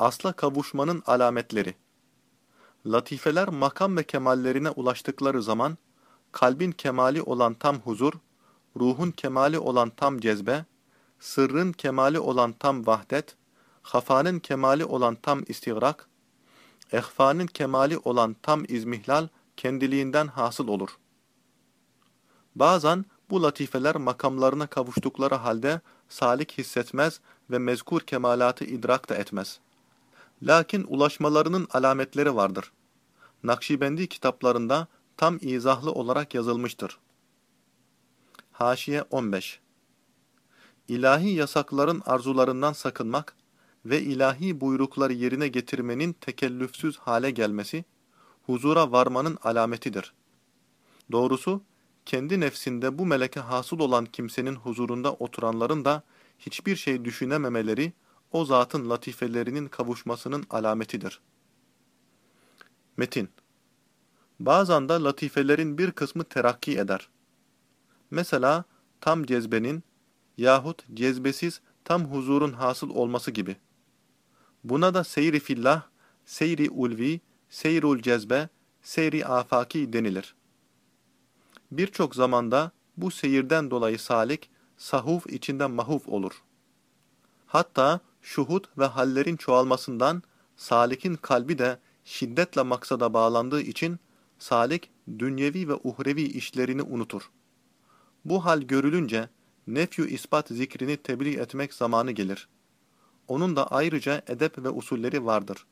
Asla kavuşmanın alametleri. Latifeler makam ve kemallerine ulaştıkları zaman, kalbin kemali olan tam huzur, ruhun kemali olan tam cezbe, sırrın kemali olan tam vahdet, hafanın kemali olan tam istigrak, ehfanın kemali olan tam izmihlal kendiliğinden hasıl olur. Bazen bu latifeler makamlarına kavuştukları halde salik hissetmez ve mezkur kemalatı idrak da etmez. Lakin ulaşmalarının alametleri vardır. Nakşibendi kitaplarında tam izahlı olarak yazılmıştır. Haşiye 15 İlahi yasakların arzularından sakınmak ve ilahi buyrukları yerine getirmenin tekellüfsüz hale gelmesi, huzura varmanın alametidir. Doğrusu, kendi nefsinde bu meleke hasıl olan kimsenin huzurunda oturanların da hiçbir şey düşünememeleri, o zatın latifelerinin kavuşmasının alametidir. Metin Bazen de latifelerin bir kısmı terakki eder. Mesela tam cezbenin yahut cezbesiz tam huzurun hasıl olması gibi. Buna da seyri fillah, seyri ulvi, seyrul cezbe, seyri afaki denilir. Birçok zamanda bu seyirden dolayı salik, sahuf içinde mahuf olur. Hatta şuhut ve hallerin çoğalmasından salikin kalbi de şiddetle maksada bağlandığı için salik dünyevi ve uhrevi işlerini unutur. Bu hal görülünce nefyu ispat zikrini tebliğ etmek zamanı gelir. Onun da ayrıca edep ve usulleri vardır.